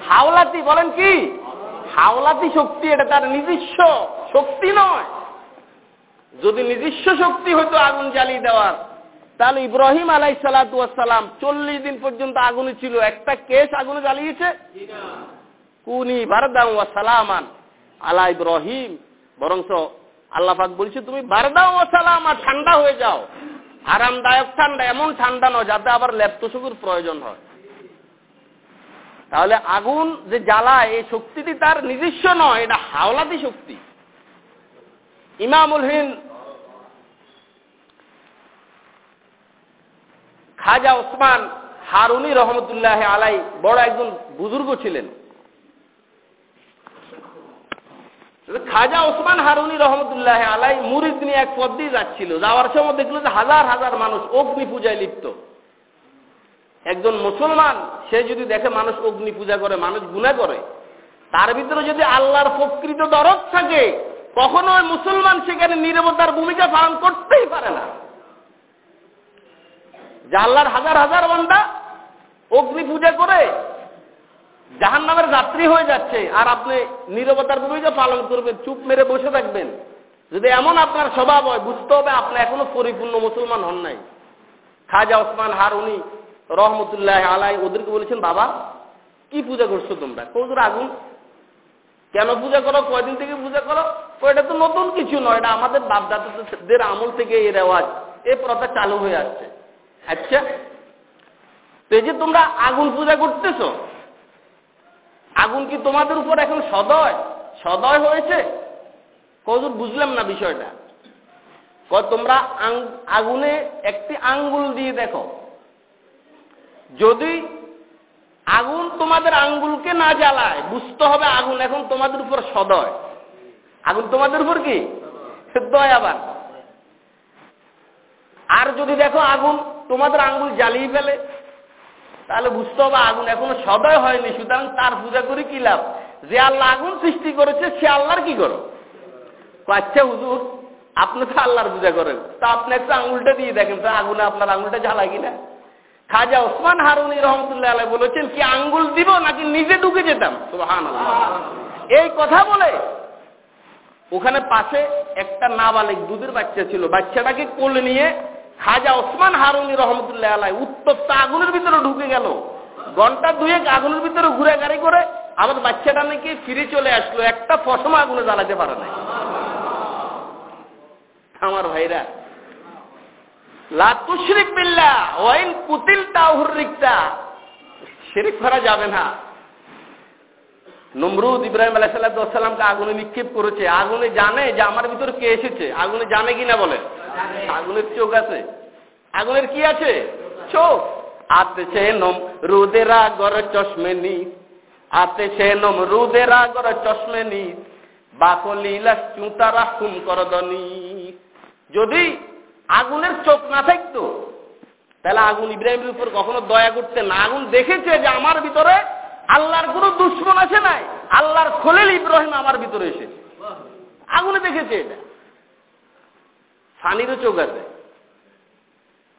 হাওলাতি বলেন কি? হাওলাতি শক্তি এটা তার নিজস্ব শক্তি নয়। যদি নিজস্ব শক্তি হতো আগুন জ্বালিয়ে দেওয়ার, তাহলে ইব্রাহিম আলাই সালাতাম চল্লিশ দিন পর্যন্ত আগুনে ছিল। একটা কেস আগুনে জ্বালিয়েছে। কুনি বারদাম ওয়া সালামান আলা ইব্রাহিম। বরংস আল্লাহাক বলছে, তুমি বারদাও ও সালামা ঠান্ডা হয়ে যাও। আরামদায়ক ঠান্ডা, এমন ঠান্ডা নয় যাতে আবার ল্যাপটসুকুর প্রয়োজন হয়। তাহলে আগুন যে জ্বালায়, এই শক্তিটি তার নিজস্ব নয়, এটা হাওলাতি শক্তি। ইমামুল হিন্দ খাজা ওসমান হারুনি রহমতুল্লাহ আলাই বড় একজন বুজুর্গ ছিলেন। খাজা ওসমান হারুনি রহমতুল্লাহ আলাই মুরিদ নিয়ে এক পদ যাচ্ছিল। যাওয়ার সময় দেখল যে হাজার হাজার মানুষ অগ্নি পূজায় লিপ্ত। একজন মুসলমান, সে যদি দেখে মানুষ অগ্নি পূজা করে, মানুষ গুণা করে, তার ভিতরে যদি আল্লাহর প্রকৃত দরদ থাকে কখনো মুসলমান সেখানে নিরবতার ভূমিকা পালন করতেই পারে না। যে আল্লাহর হাজার হাজার বান্দা অগ্নি পূজা করে জাহান নামের যাত্রী হয়ে যাচ্ছে, আর আপনি নিরবতার ভূমিকা পালন করবেন, চুপ মেরে বসে থাকবেন। যদি এমন আপনার স্বভাব হয়, বুঝতে হবে আপনি এখনও পরিপূর্ণ মুসলমান হন নাই। খাজা ওসমান হারুনি রহমতুল্লাহ আলাই ওদেরকে বলেছেন, বাবা, কি পূজা করছ তোমরা? কৌজোর আগুন। কেন পূজা করো? কয়দিন থেকে পূজা করো? এটা তো নতুন কিছু নয়, এটা আমাদের বাপদাদাদের আমল থেকে এই রেওয়াজ। এই প্রথা চালু হয়ে আসছে। আচ্ছা এই যে তোমরা আগুন পূজা করতেছ, আগুন কি তোমাদের উপর এখন সদয়? সদয় হয়েছে? কজুর বুঝলাম না বিষয়টা। তোমরা আগুনে একটি আঙ্গুল দিয়ে দেখো। যদি আগুন তোমাদের আঙ্গুলকে না জ্বালায়, বুঝতে হবে আগুন এখন তোমাদের উপর সদয়। আগুন তোমাদের উপর কি? দয় আবার। আর যদি দেখো আগুন তোমাদের আঙ্গুল জ্বালিয়ে ফেলে, তাহলে বুঝতে হবে আগুন এখনও সদয় হয়নি, সুতরাং তার পূজা করে কি লাভ? যে আল্লাহ আগুন সৃষ্টি করেছে, সে আল্লাহর কি করো? আচ্ছা হুজুর, আপনি তো আল্লাহর পূজা করেন। তা আপনি একটা আঙুলটা দিয়ে দেখেন, তো আগুনে আপনার আঙুলটা জ্বালায় কিনা? খাজা ওসমান হারুনি রহমতুল্লাহ আলাই বলেছেন, কি আঙ্গুল দিব নাকি নিজে ঢুকে যেতাম? এই কথা বলে ওখানে পাশে একটা নাবালিক দুধের বাচ্চা ছিল। বাচ্চাটাকে কোলে নিয়ে খাজা ওসমান হারুনি রহমতুল্লাহ আলাই উত্তপ্ত আগুনের ভিতরে ঢুকে গেল। ঘণ্টা দুয়েক আগুনের ভিতরে ঘুরে গাড়ি করে আমার বাচ্চাটা নাকি ফিরে চলে আসলো। একটা ফসম আগুনে জ্বালাতে পারে না আমার ভাইরা বিল্লাহ ওয়াইন করা যাবে না। নমরুদ ইব্রাহিম আগুনে নিক্ষেপ করেছে। আগুনে জানে যে আমার কে এসেছে? আগুনে জানে কিনা বলে আগুনের চোখ আছে। আগুনের কি আছে? চোখ। নম রুদেরা চশমে নি আতেছে নম রুদেরা গর চশমে নি বাকলিলা চুতারা হুম করদনি। যদি আগুনের চোখ না থাকতো। তাহলে আগুন ইব্রাহিমের উপর কখনো দয়া করতে না। আগুন দেখেছে যে আমার ভিতরে আল্লাহর কোন দুশ্মন আছে নাই। আল্লাহর খোলেল ইব্রাহিম আমার ভিতরে এসেছে। আগুনে দেখেছে এটা। ফানিরও চোখ আছে।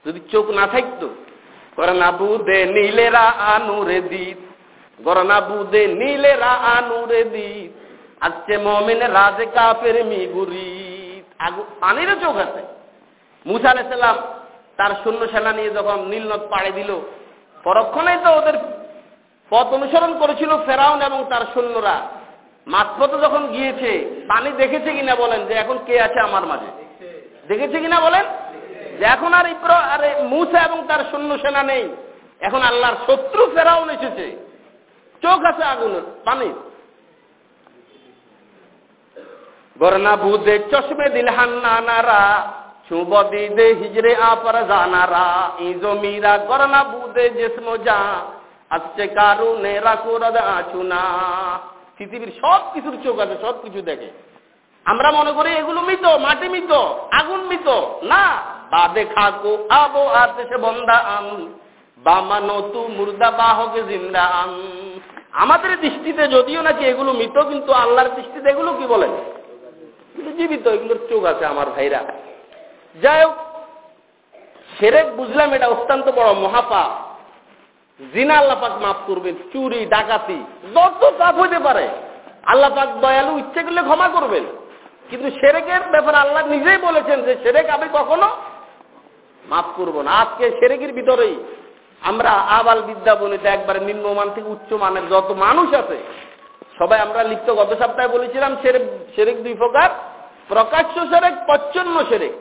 যদি চোখ না থাকতো করনা বুদে নীলেরা আনুরে দিত গরনা বুদে নীলেরা আনুরে দিত আজকে মমিন রাজে কাপের মিগুরি আগু পানিরও চোখ আছে। মুসা আলাইসাল্লাম তার সৈন্য সেনা নিয়ে যখন নীলনদ পাড়ে দিল, পরক্ষণেই তো ওদের পথ অনুসরণ করেছিল ফেরাউন এবং তার সৈন্যরা। মাঝপথে যখন গিয়েছে পানি দেখেছে কিনা বলেন যে এখন কে আছে আমার মাঝে? দেখেছে কিনা বলেন? যে এখন আর ইপ্র আরে মুসা এবং তার সৈন্য সেনা নেই। এখন আল্লাহর শত্রু ফেরাউন এসেছে। চোখ আছে আগুনের পানি গরনা বুদে চশমে দিল হান্নারা সুবদি দে হিজরে আপর জানারা গরনা বুদে জেসমো যা আসছে কারু নেরা কোরদ পৃথিবীর সব কিছুর চোখ আছে, সব কিছু দেখে। আমরা মনে করি এগুলো মৃত, মাটি মৃত, আগুন মৃত। না, বাদে খাকো আবো আতে সে বন্দা আম বামানো তু মুর্দা বাহকে জিন্দা আম আমাদের দৃষ্টিতে যদিও নাকি এগুলো মৃত, কিন্তু আল্লাহর দৃষ্টিতে এগুলো কি বলে? জীবিত, এগুলোর চোখ আছে আমার ভাইরা। যাই হোক, সেরেক বুঝলাম এটা অত্যন্ত বড় মহাপা জিনা আল্লাহ পাক মাফ করবেন, চুরি, ডাকাতি, যত পাপ হইতে পারে, আল্লাহ পাক দয়ালু, ইচ্ছে করলে ক্ষমা করবেন। কিন্তু সেরেকের ব্যাপারে আল্লাহ নিজেই বলেছেন যে সেরেক আমি কখনো মাফ করব না। আজকে সেরেকের ভিতরেই আমরা আবাল বিদ্যা বলিতে একবারে নিম্নমান থেকে উচ্চ মানের যত মানুষ আছে, সবাই আমরা লিপ্ত গত সপ্তাহে বলেছিলাম, সেরেক সেরেক দুই প্রকার। প্রকাশ্য সেরেক প্রচ্ছন্ন সেরেক।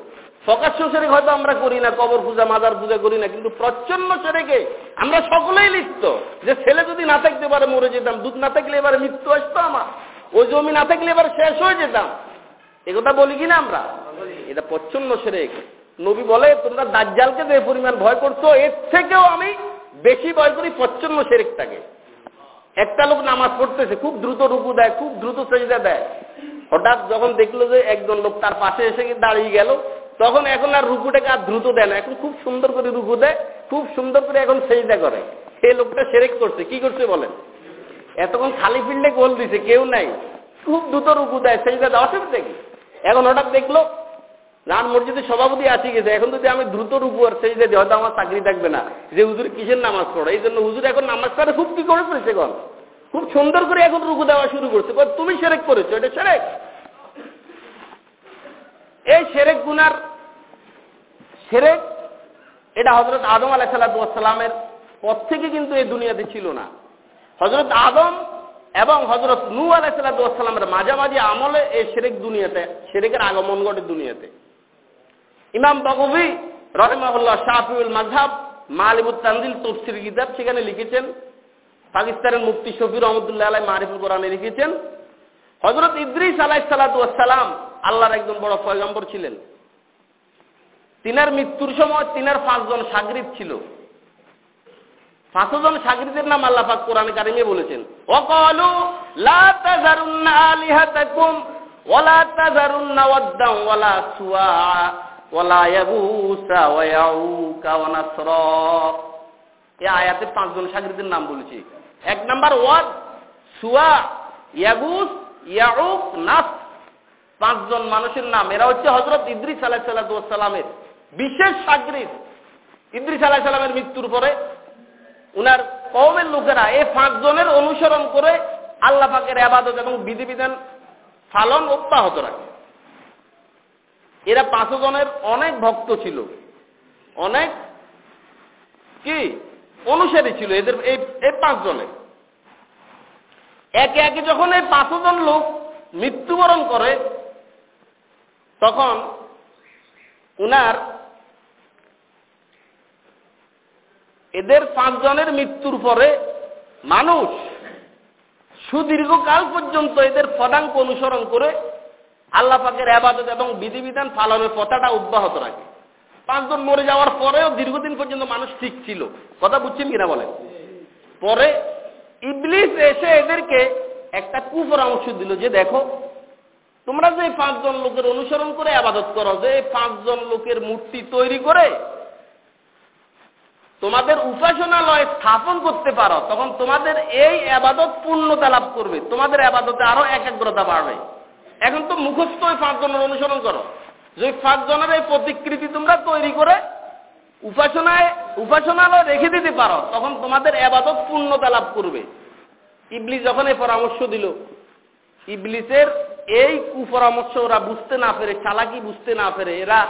প্রকাশ্য সেরেক হয়তো আমরা করি না, কবর পূজা, মাজার পূজা করি না, কিন্তু প্রচ্ছন্ন সেরেকে আমরা সকলেই লিপ্ত। যে ছেলে যদি না থাকতে পারে, মরে যেতাম। দুধ না থাকলে এবারে মৃত্যু আসতো আমার। ওই জমি না থাকলে এবার শেষ হয়ে যেতাম। একথা বলি কিনা আমরা? এটা প্রচ্ছন্ন সেরেক নবী বলে, তোমরা দাজ্জালকে যে পরিমাণ ভয় করছ, এর থেকেও আমি বেশি ভয় করি প্রচ্ছন্ন সেরেকটাকে একটা লোক নামাজ পড়তেছে, খুব দ্রুত রুকু দেয়, খুব দ্রুত সেজদা দেয়। হঠাৎ যখন দেখল যে একজন লোক তার পাশে এসে দাঁড়িয়ে গেল তখন এখন আর রুকুটাকে আর দ্রুত দেয় না। এখন খুব সুন্দর করে রুকু দেয়, খুব সুন্দর করে এখন সেজদা করে। সেই লোকটা সেরেক করছে, কি করছে বলেন? এতক্ষণ খালি ফিল্ডে গোল দিছে, কেউ নাই। খুব দ্রুত রুকু দেয়, সেজদা দেওয়া অসুবিধা কি এখন হঠাৎ দেখল, রান মসজিদের সভাপতি আসি গেছে। এখন যদি আমি দ্রুত রুকু আর সেই যে হয়তো আমার চাকরি থাকবে না। যে হুজুর কিসের নামাজ পড়ে? এই জন্য হুজুর এখন নামাজ পড়ে, খুব কি করে ফেলছে এখন? খুব সুন্দর করে এখন রুকু দেওয়া শুরু করছে। তুমি সেরেক করেছ, এটা সেরেক? এই সেরেক গুনার সেরেক, এটা হজরত আদম আলাহ সাল্লামের পর থেকে কিন্তু এই দুনিয়াতে ছিল না। হজরত আদম এবং হজরত নু আলাহ সাল্লামের মাঝামাঝি আমলে এই সেরেক দুনিয়াতে, সেরেকের আগমন ঘটে দুনিয়াতে। ইমাম বগবি রহমাহুল্লাহ শাহিউল মাঝহাব মালিবুল তানজিল তফসির কিতাব সেখানে লিখেছেন, পাকিস্তানের মুফতি শফির রহমতুল্লাহ আলাই মারিফুল কোরআনে লিখেছেন হজরত ইদ্রিস আলাহ সালাতাম আল্লাহর একজন বড় পয়গম্বর ছিলেন। তিনার মৃত্যুর সময় তিনার পাঁচজন সাগরিদ ছিল। পাঁচজন সাগরিদের নাম আল্লাহ পাক কোরআন কারিমে বলেছেন। ওয়াকালু, লা তাযারুন্না আলিহাতাকুম, ওয়ালা তাযারুন্না ওয়াদ্দান ওয়ালা সুয়া ওয়া ইয়াউকা ওয়া নাসরা। এই আয়াতে পাঁচজন সাগরিদের নাম বলেছি। এক নাম্বার ওয়াদ, সুয়া ইয়াগুস ইয়াউক নাস পাঁচজন মানুষের নাম, এরা হচ্ছে হজরত ইদ্রিস আলাহ সাল্লামের বিশেষ সাগরিদ। ইদ্রিস আলাহ সাল্লামের মৃত্যুর পরে উনার কমের লোকেরা এই পাঁচজনের অনুসরণ করে আল্লাহ পাকের আবাদত এবং বিধিবিধান পালন অব্যাহত রাখে। এরা পাঁচজনের অনেক ভক্ত ছিল, অনেক কি অনুসারী ছিল এদের এই এই পাঁচজনের। একে একে যখন এই পাঁচজন লোক মৃত্যুবরণ করে তখন উনার এদের পাঁচজনের মৃত্যুর পরে মানুষ সুদীর্ঘকাল পর্যন্ত এদের পদাঙ্ক অনুসরণ করে আল্লাহ পাকের আবাদত এবং বিধিবিধান পালনের কথাটা অব্যাহত রাখে। পাঁচজন মরে যাওয়ার পরেও দীর্ঘদিন পর্যন্ত মানুষ ঠিক ছিল। কথা বুঝছেন কিনা বলেন? পরে ইবলিস এসে এদেরকে একটা কুপরামর্শ দিল যে দেখো তোমরা যে পাঁচজন লোকের অনুসরণ করে আবাদত করো, যে পাঁচজন লোকের মূর্তি তৈরি করে তোমাদের উপাসনালয় স্থাপন করতে পারো, তখন তোমাদের এই আবাদত পূর্ণতা লাভ করবে। তোমাদের আবাদতে আরও একাগ্রতা বাড়বে। এখন তো মুখস্থ ওই পাঁচজনের অনুসরণ করো। যে পাঁচজনের এই প্রতিকৃতি তোমরা তৈরি করে উপাসনায়, উপাসনালয় রেখে দিতে পারো, তখন তোমাদের আবাদত পূর্ণতা লাভ করবে। ইবলিস যখন এই পরামর্শ দিল, ইবলিসের এই কুপরামর্শ ওরা বুঝতে না পেরে, চালাকি বুঝতে না পেরে, এরা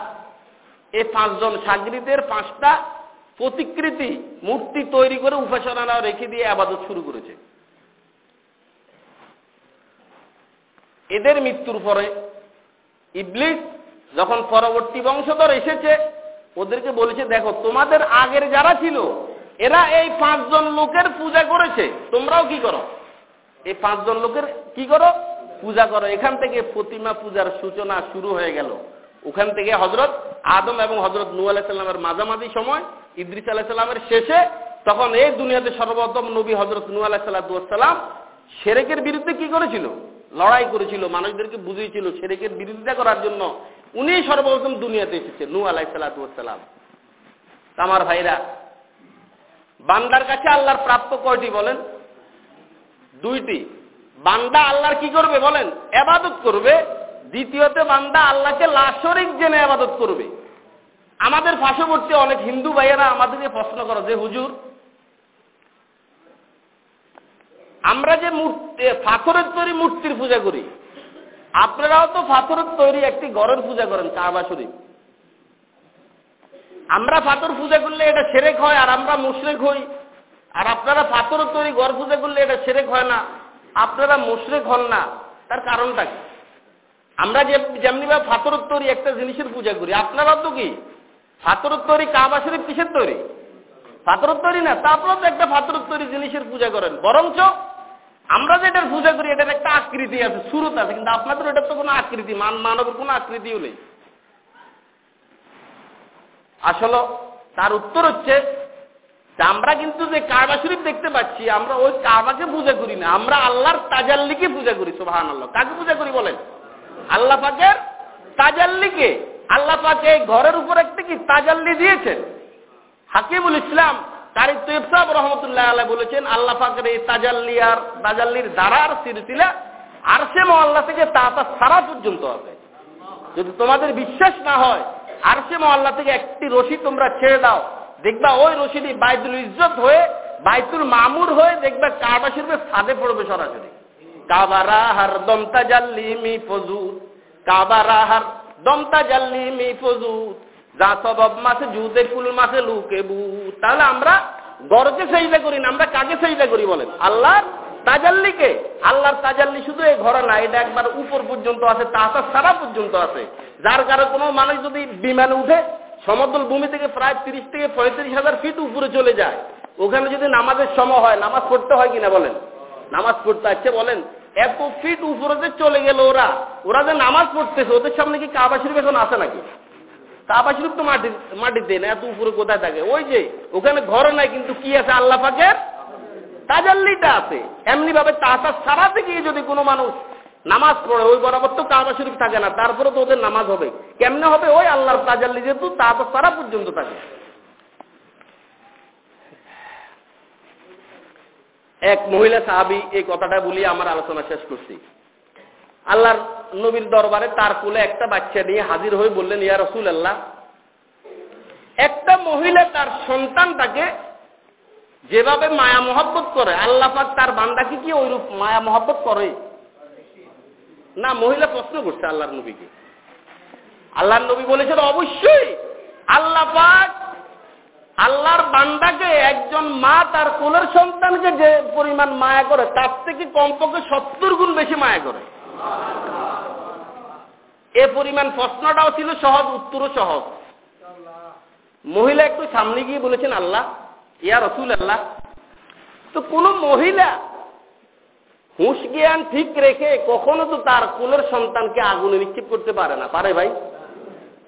এই পাঁচজন সাগরিদের পাঁচটা প্রতিকৃতি মূর্তি তৈরি করে উপাসনালয় রেখে দিয়ে আবাদত শুরু করেছে। এদের মৃত্যুর পরে ইবলিস যখন পরবর্তী বংশধর এসেছে, ওদেরকে বলেছে, দেখো, তোমাদের আগের যারা ছিল, এরা এই পাঁচজন লোকের পূজা করেছে, তোমরাও কি করো? এই পাঁচজন লোকের কি করো? পূজা করো। এখান থেকে প্রতিমা পূজার সূচনা শুরু হয়ে গেল। ওখান থেকে হজরত আদম এবং হজরত নু আলাহিসাল্লামের মাঝামাঝি সময়, ইদ্রিস আলাহিসাল্লামের শেষে তখন এই দুনিয়াতে সর্বপ্রথম নবী হজরত নু আলাহিসাল্লাম সেরেকের বিরুদ্ধে কি করেছিল? লড়াই করেছিল, মানুষদেরকে বুঝিয়েছিল সেরেকের বিরোধিতা করার জন্য। উনি সর্বপ্রথম দুনিয়াতে এসেছে নু আলাহিসাল্লাম আমার ভাইরা, বান্দার কাছে আল্লাহর প্রাপ্য কয়টি বলেন? দুইটি। বান্দা আল্লাহর কি করবে বলেন? এবাদত করবে। দ্বিতীয়তে বান্দা আল্লাহকে লাশরিক জেনে আবাদত করবে। আমাদের পার্শ্ববর্তী অনেক হিন্দু ভাইয়েরা আমাদেরকে প্রশ্ন করো যে, হুজুর, আমরা যে মূর্তি, পাথরের তৈরি মূর্তির পূজা করি, আপনারাও তো পাথরের তৈরি একটি ঘরের পূজা করেন, কাবা শরীফ। আমরা পাথর পূজা করলে এটা সেরেক হয়, আর আমরা মুশরেক হই। আর আপনারা পাথরের তৈরি ঘর পূজা করলে এটা সেরেক হয় না। আপনারা মুশরেক হন না, তার কারণটা কি? আমরা যে যেমনিভাবে পাথরের তৈরি, একটা জিনিসের পূজা করি, আপনারাও তো কি? পাথরের তৈরি, কাবা শরীফ কিসের তৈরি? পাথরের তৈরি না, তা আপনারা তো একটা পাথরের তৈরি জিনিসের পূজা করেন। বরঞ্চ আমরা যেটার পূজা করি, এটার একটা আকৃতি আছে, সুরত আছে, কিন্তু আপনাদের এটার তো কোনো আকৃতি, মান মানবের কোনো আকৃতিও নেই। আসলে তার উত্তর হচ্ছে আমরা কিন্তু যে কাবা শরীফ দেখতে পাচ্ছি, আমরা ওই কাবাকে পূজা করি না। আমরা আল্লাহর তাজাল্লিকে পূজা করি সোহান আল্লাহ কাকে পূজা করি বলেন? আল্লাহ পাকের তাজাল্লিকে। আল্লাহ পাকে ঘরের উপর একটা কি তাজাল্লি দিয়েছেন? হাকিমুল ইসলাম কারি তৈব সাহেব রহমতুল্লাহ আল্লাহ বলেছেন, আল্লাহ পাকের এই তাজাল্লি আর তাজাল্লির দ্বারার সিলসিলা আর সে মহল্লা থেকে তা তা সারা পর্যন্ত হবে। যদি তোমাদের বিশ্বাস না হয়, আর সে মহল্লা থেকে একটি রশি তোমরা ছেড়ে দাও দেখবা ওই রশিটি বাইতুল ইজ্জত হয়ে, বাইতুল মামুর হয়ে দেখবা কাবা শরীফের ছাদে পড়বে সরাসরি। কাবারা হার দমতা জাল্লি মি ফজুদ কাবারা হার দমতা জাল্লি মি ফজুদ যা সবব মাসে জুদে কুল মাসে লুকে বু। তাহলে আমরা গরকে সেইদা করি না, আমরা কাকে সেইদা করি বলেন? আল্লাহর তাজাল্লিকে। আল্লাহর তাজাল্লি শুধু এই ঘরে না, এটা একবার উপর পর্যন্ত আছে তাহার সারা পর্যন্ত আছে। যার কারণে কোনো মানুষ যদি বিমানে উঠে সমতল ভূমি থেকে প্রায় তিরিশ থেকে পঁয়ত্রিশ হাজার ফিট উপরে চলে যায়। ওখানে যদি নামাজের সময় হয়, নামাজ পড়তে হয় কিনা বলেন? নামাজ পড়তে আছে বলেন, এত ফিট উপরে চলে গেল ওরা ওরা যে নামাজ পড়তেছে, ওদের সামনে কি কাবা শরীফ এখন আছে নাকি? কাবা শরীফ তো মাটি, মাটিতে না, এত উপরে কোথায় থাকে? ওই যে, ওখানে ঘর নাই, কিন্তু কি আছে আল্লাহ পাকের? তাজাল্লিটা আছে। এমনি ভাবে তাহার সারা থেকে যদি কোনো মানুষ নামাজ পড়ে, ওই বরাবর তো কাবা শরীফ থাকে না, তারপরে তো ওদের নামাজ হবে। কেমনে হবে? ওই আল্লাহর তাজাল্লি যেহেতু, তা তো সারা পর্যন্ত থাকে। এক মহিলা সাহাবি এই কথাটা বলি, আমার আলোচনা শেষ করছি। আল্লাহর নবীর দরবারে তার কোলে একটা বাচ্চা নিয়ে হাজির হয়ে বললেন, ইয়া রসুল আল্লাহ একটা মহিলা তার সন্তানটাকে যেভাবে মায়া মহব্বত করে, আল্লাহ পাক তার বান্দাকে কি ওইরূপ মায়া মহব্বত করে? না, মহিলা প্রশ্ন করছে আল্লাহর নবীকে। আল্লাহর নবী বলেছেন অবশ্যই আল্লাহ পাক আল্লাহর বান্দাকে একজন মা তার কোলের সন্তানকে যে পরিমাণ মায়া করে, তার থেকে কমপক্ষে সত্তর গুণ বেশি মায়া করে। এ পরিমাণ প্রশ্নটাও ছিল সহজ, উত্তরও সহজ। মহিলা একটু সামনে গিয়ে বলেছেন, আল্লাহ, ইয়া রসুল আল্লাহ তো কোন মহিলা হুঁশ জ্ঞান ঠিক রেখে কখনো তো তার কোলের সন্তানকে আগুনে নিক্ষেপ করতে পারে না। পারে ভাই?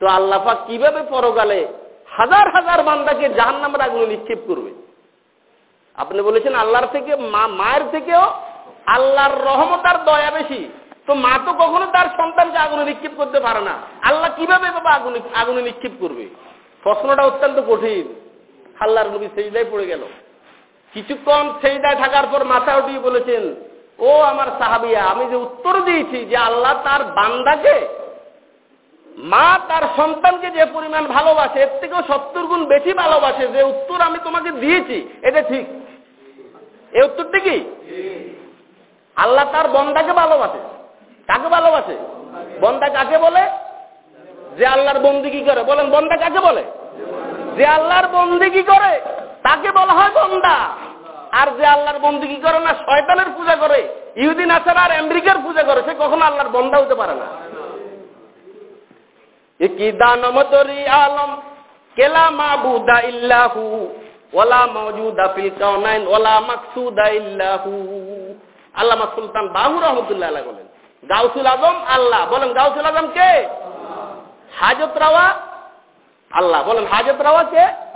তো আল্লাফা কীভাবে পরকালে হাজার হাজার বান্দাকে জাহান নামের আগুনে নিক্ষেপ করবে? আপনি বলেছেন আল্লাহর থেকে, মা, মায়ের থেকেও আল্লাহর রহমত আর দয়া বেশি। তো মা তো কখনো তার সন্তানকে আগুনে নিক্ষেপ করতে পারে না। আল্লাহ কীভাবে বাবা আগুনে আগুনে নিক্ষেপ করবে? প্রশ্নটা অত্যন্ত কঠিন। আল্লাহর নবী সেইদায় পড়ে গেল। কিছুক্ষণ সেইদায় থাকার পর মাথা উঠিয়ে বলেছেন ও আমার সাহাবিয়া, আমি যে উত্তর দিয়েছি যে আল্লাহ তার বান্দাকে, মা তার সন্তানকে যে পরিমাণ ভালোবাসে, এর থেকেও সত্তর গুণ বেশি ভালোবাসে, যে উত্তর আমি তোমাকে দিয়েছি, এটা ঠিক। এই উত্তরটি কি? আল্লাহ তার বন্দাকে ভালোবাসে। কাকে ভালোবাসে? বন্দা কাকে বলে? যে আল্লাহর বন্দি কি করে? বলেন, বন্দা কাকে বলে? যে আল্লাহর বন্দি কি করে? তাকে বলা হয় বন্দা। আর যে আল্লাহর বন্দি কি করে না? শয়তানের পূজা করে। ইহুদিন আসার আর আমেরিকার পূজা করে, সে কখনো আল্লাহর বন্দা হতে পারে না। কি আলম, কেলা ইল্লাহু ওলা ফিল কাউনাইন ওলা মাকসুদা ইল্লাহু। সুলতান বাহু রহমতুল্লাহ আলাইহি বলেন, গাউসুল আজম আল্লাহ। বলেন, গাউসুল আজম কে? হাজত রাওয়া আল্লাহ। বলেন, হাজত রাওয়া কে?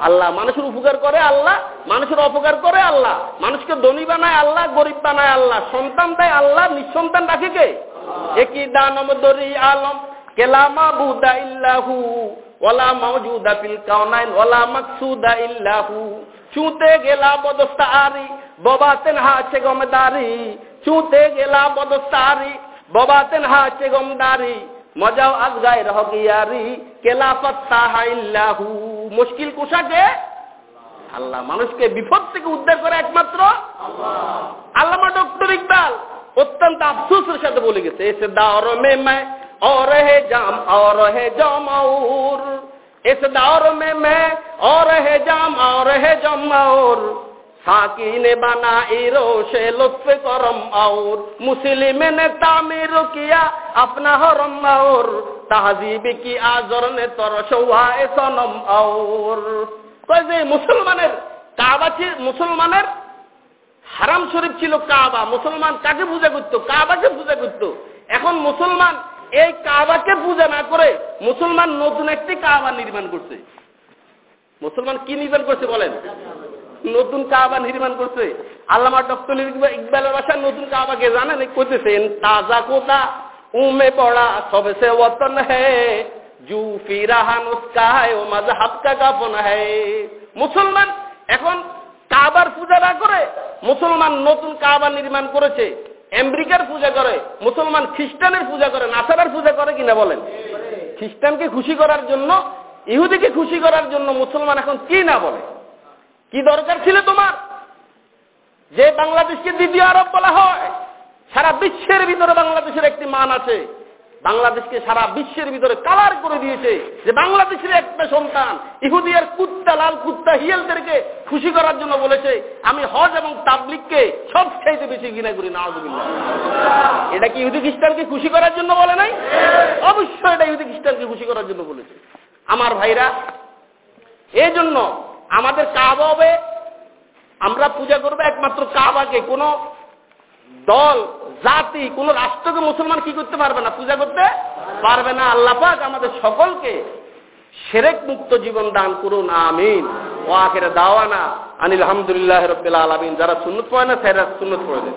আল্লাহ মানুষের উপকার করে আল্লাহ, মানুষের অপকার করে আল্লাহ, মানুষকে ধনী বানায় আল্লাহ, গরিব বানায় আল্লাহ, সন্তান দেয় আল্লাহ, নিঃসন্তান রাখে কে? একই দানম দরি আলম, কেলামা বুদা ইল্লাহু ওলা মাওজুদা ফিল কাউনাইন ওলা মাকসুদা ইল্লাহু। চুতে গেলা বদস্তারি ববাতেন হাছে গমদারি। চুতে গেলা বদস্তা বদস্তারি ববাতেন হাছে গমদারি। মজাও আজগায় রহ গিয়ারি কেলা পত্তা হাইল্লাহু মুশকিল কুশাকে আল্লাহ মানুষকে বিপদ থেকে উদ্ধার করে একমাত্র আল্লাহ অত্যন্ত আফসোসের সাথে বলে গেছে এসে দাওর মে मैं और है जाम और है जमाउर इस दौर में मैं और है जाम और है সাকিনে বানা ইরো সে লুৎফ করম আউর। মুসলিমে নে তামির কিয়া আপনা হরম আউর। তাহজিব কি আজর নে তর সৌহায় সনম আউর। কয় যে মুসলমানের কাবা মুসলমানের হারাম শরীফ ছিল কাবা। মুসলমান কাকে পূজা করত? কাবাকে পূজা করত। এখন মুসলমান এই কাবাকে পূজা না করে মুসলমান নতুন একটি কাবা নির্মাণ করছে। মুসলমান কি নির্মাণ করছে বলেন? নতুন কাবা নির্মাণ করছে। আল্লামা ডক্টর ইকবালের বাসায় নতুন কাবাকে জানেন? করতেছেন তাজা কোথা? উমে পড়া ওতন হ্যাঁ জু ফিরাহান উসকা ও মজহাব কা কাপন হ্যায় মুসলমান এখন কাবার পূজা না করে মুসলমান নতুন কাবা নির্মাণ করেছে। আমেরিকার পূজা করে, মুসলমান খ্রিস্টানের পূজা করে, নাসারার পূজা করে কিনা বলেন? খ্রিস্টানকে খুশি করার জন্য, ইহুদিকে খুশি করার জন্য মুসলমান এখন কি না বলে? কি দরকার ছিল তোমার? যে বাংলাদেশকে দ্বিতীয় আরব বলা হয়, সারা বিশ্বের ভিতরে বাংলাদেশের একটি মান আছে। বাংলাদেশকে সারা বিশ্বের ভিতরে কালার করে দিয়েছে যে বাংলাদেশের একটা সন্তান ইহুদিয়ার কুত্তা, লাল কুত্তা, হিয়ালদেরকে খুশি করার জন্য বলেছে, আমি হজ এবং তাবলিককে সব চাইতে বেশি ঘৃণা করি না এটা কি ইহুদি খ্রিস্টানকে খুশি করার জন্য বলে নাই? অবশ্যই এটা ইহুদি খ্রিস্টানকে খুশি করার জন্য বলেছে। আমার ভাইরা এই জন্য আমাদের কাবা হবে, আমরা পূজা করব একমাত্র কাবাকে। কোন দল, জাতি, কোন রাষ্ট্রকে মুসলমান কি করতে পারবে না? পূজা করতে পারবে না। আল্লাহ পাক আমাদের সকলকে সেরেক মুক্ত জীবন দান করুন, আমিন। ও আখের দাওয়ানা আনিল আলহামদুলিল্লাহ রবিল আলমিন। যারা সুন্নত পড়ে না সেরা সুন্নত পড়ে দেন।